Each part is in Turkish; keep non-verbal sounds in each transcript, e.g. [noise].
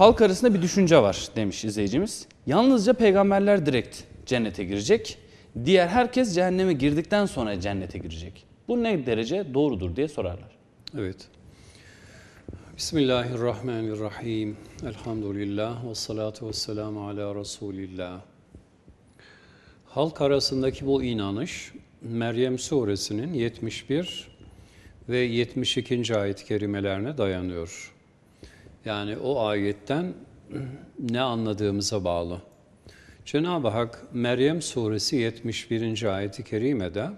halk arasında bir düşünce var demiş izleyicimiz. Yalnızca peygamberler direkt cennete girecek. Diğer herkes cehenneme girdikten sonra cennete girecek. Bu ne derece doğrudur diye sorarlar. Evet. Bismillahirrahmanirrahim. Elhamdülillah ve salatu ve selamu ala Resulillah. Halk arasındaki bu inanış Meryem suresinin 71 ve 72. ayet-i kerimelerine dayanıyor. Yani o ayetten [clears throat] ne anladığımıza bağlı. Cenab-ı Hak Meryem suresi 71. ayeti kerimede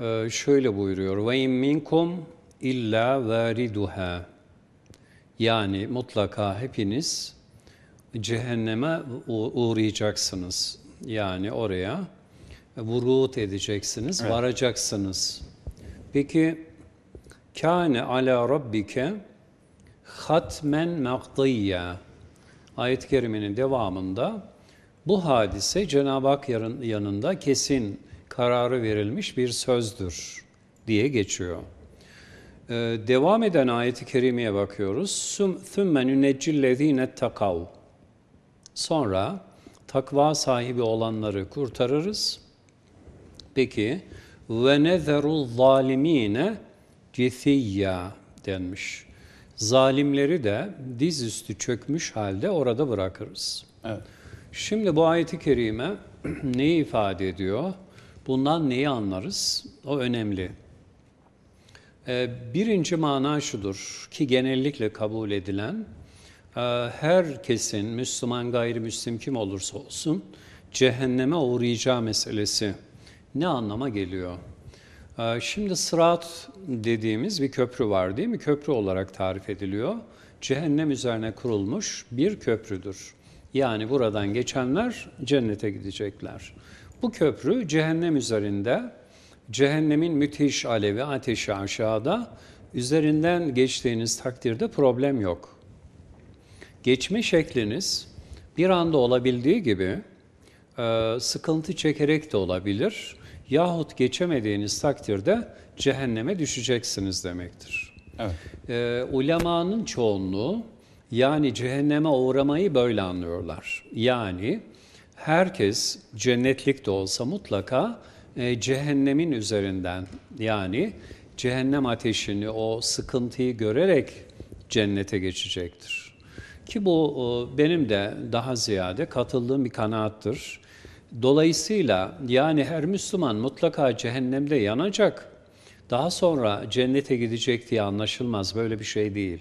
e, şöyle buyuruyor. Ve in minkum illa variduha. Yani mutlaka hepiniz cehenneme uğrayacaksınız. Yani oraya vurut edeceksiniz, evet. varacaksınız. Peki kâne ala rabbike hatmen maqdiyya ayet-i kerimenin devamında bu hadise Cenab-ı Hak yanında kesin kararı verilmiş bir sözdür diye geçiyor. Ee, devam eden ayeti kerimeye bakıyoruz. ثُمَّ نُنَجِّ الَّذ۪ينَ اتَّقَوْا Sonra takva sahibi olanları kurtarırız. Peki ve nezerul zalimine cithiyya denmiş. Zalimleri de dizüstü çökmüş halde orada bırakırız. Evet. Şimdi bu ayeti kerime [clears throat] neyi ifade ediyor? Bundan neyi anlarız? O önemli. Ee, birinci mana şudur ki genellikle kabul edilen e, herkesin Müslüman gayrimüslim kim olursa olsun cehenneme uğrayacağı meselesi ne anlama geliyor? Ee, şimdi sırat dediğimiz bir köprü var değil mi? Köprü olarak tarif ediliyor. Cehennem üzerine kurulmuş bir köprüdür. Yani buradan geçenler cennete gidecekler. Bu köprü cehennem üzerinde, cehennemin müthiş alevi ateşi aşağıda, üzerinden geçtiğiniz takdirde problem yok. Geçme şekliniz bir anda olabildiği gibi e, sıkıntı çekerek de olabilir yahut geçemediğiniz takdirde cehenneme düşeceksiniz demektir. Evet. E, ulemanın çoğunluğu yani cehenneme uğramayı böyle anlıyorlar. Yani herkes cennetlik de olsa mutlaka e, cehennemin üzerinden yani cehennem ateşini, o sıkıntıyı görerek cennete geçecektir. Ki bu benim de daha ziyade katıldığım bir kanaattır. Dolayısıyla yani her Müslüman mutlaka cehennemde yanacak, daha sonra cennete gidecek diye anlaşılmaz. Böyle bir şey değil.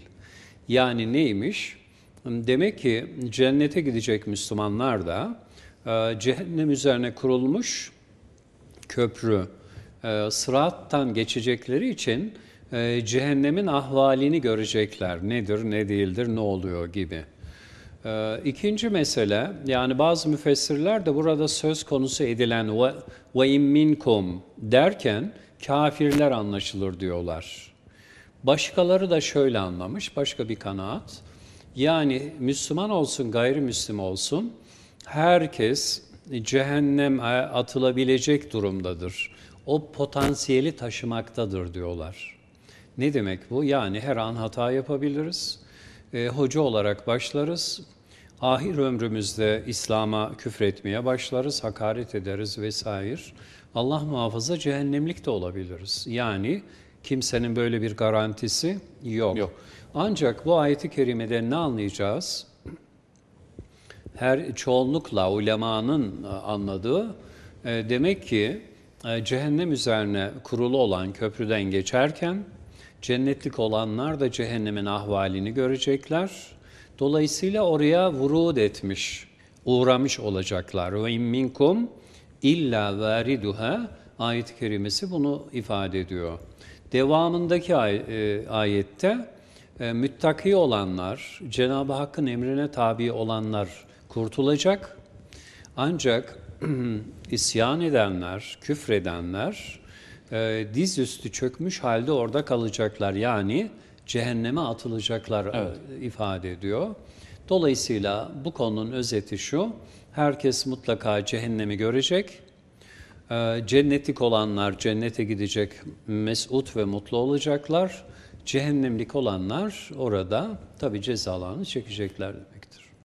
Yani neymiş? Demek ki cennete gidecek Müslümanlar da e, cehennem üzerine kurulmuş köprü, e, sırattan geçecekleri için e, cehennemin ahvalini görecekler. Nedir, ne değildir, ne oluyor gibi. Ee, ikinci mesele, yani bazı müfessirler de burada söz konusu edilen ve, ve in minkum derken kafirler anlaşılır diyorlar. Başkaları da şöyle anlamış, başka bir kanaat. Yani Müslüman olsun, gayrimüslim olsun, herkes cehenneme atılabilecek durumdadır. O potansiyeli taşımaktadır diyorlar. Ne demek bu? Yani her an hata yapabiliriz e, hoca olarak başlarız. Ahir ömrümüzde İslam'a küfretmeye başlarız, hakaret ederiz vesaire. Allah muhafaza cehennemlik de olabiliriz. Yani kimsenin böyle bir garantisi yok. yok. Ancak bu ayeti kerimede ne anlayacağız? Her çoğunlukla ulemanın anladığı e, demek ki e, cehennem üzerine kurulu olan köprüden geçerken Cennetlik olanlar da cehennemin ahvalini görecekler. Dolayısıyla oraya vurud etmiş, uğramış olacaklar. Ve in illa variduha ayet-i kerimesi bunu ifade ediyor. Devamındaki ay, e, ayette e, müttaki olanlar, Cenab-ı Hakk'ın emrine tabi olanlar kurtulacak. Ancak [clears throat] isyan edenler, küfredenler e, dizüstü çökmüş halde orada kalacaklar. Yani cehenneme atılacaklar e, evet. ifade ediyor. Dolayısıyla bu konunun özeti şu, herkes mutlaka cehennemi görecek. E, cennetlik olanlar cennete gidecek, mesut ve mutlu olacaklar. Cehennemlik olanlar orada tabi cezalarını çekecekler.